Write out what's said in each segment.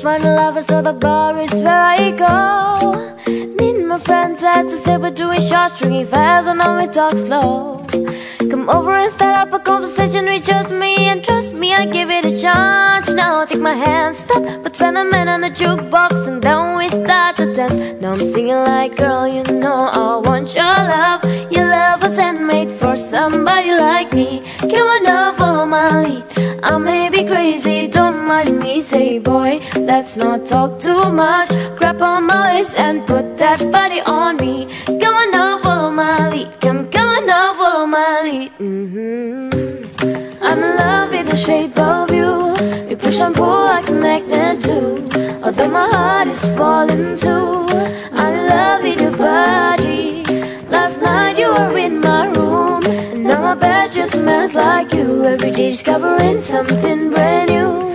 find a lover, so the bar is where I go. Me and my friends to say we're doing shots, drinking fast, and now we talk slow. Come over and start up a conversation with just me, and trust me, I give it a chance. Now take my hand, stop, but Van the Man on the jukebox, and then we start to dance. Now I'm singing like, girl, you know I want your love. Your love was handmade for somebody like me. Come on now, Say, boy, let's not talk too much. Grab on my waist and put that body on me. Come on now, follow my lead. Come, come on now, follow my lead. Mm-hmm. I'm in love with the shape of you. You push and pull like a magnet too. Although my heart is falling too. I'm in love with your body. Last night you were in my room. And now my bed just smells like you. Every day discovering something brand new.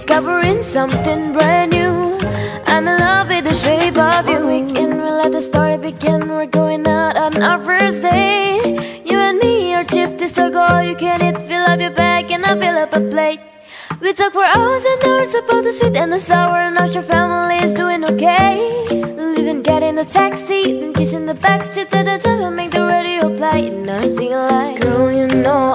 Discovering something brand new. I'm in love with the shape of you. We can let the story begin. We're going out on our first date. You and me are fifties ago. You can eat, fill up your bag, and I fill up a plate. We talk for hours and hours about the sweet and the sour, and how your family is doing okay. Leaving, get in the taxi, and kissing the backseat to the top and make the radio play. And I'm singing like, girl, you know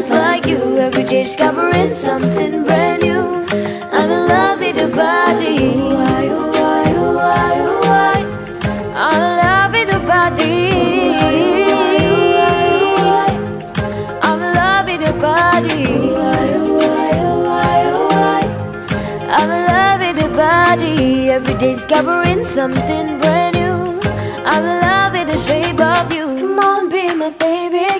Just like you. Every day discovering something brand new. I'm in love with your body. Why, why, why, why? I'm in love with your body. I'm in love with your body. I'm in love with your body. Every day discovering something brand new. I'm in love with the shape of you. Come on, be my baby.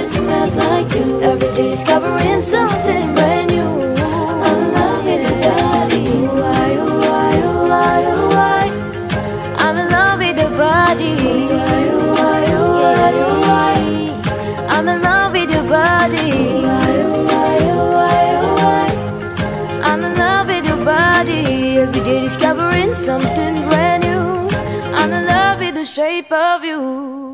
Just smells like you. Every day discovering something brand new. I'm in love with your body. Why, why, why, why? I'm in love with your body. Why, why, why, why? I'm in love with your body. Why, why, why, why? I'm in love with your body. Every day discovering something brand new. I'm in love with the shape of you.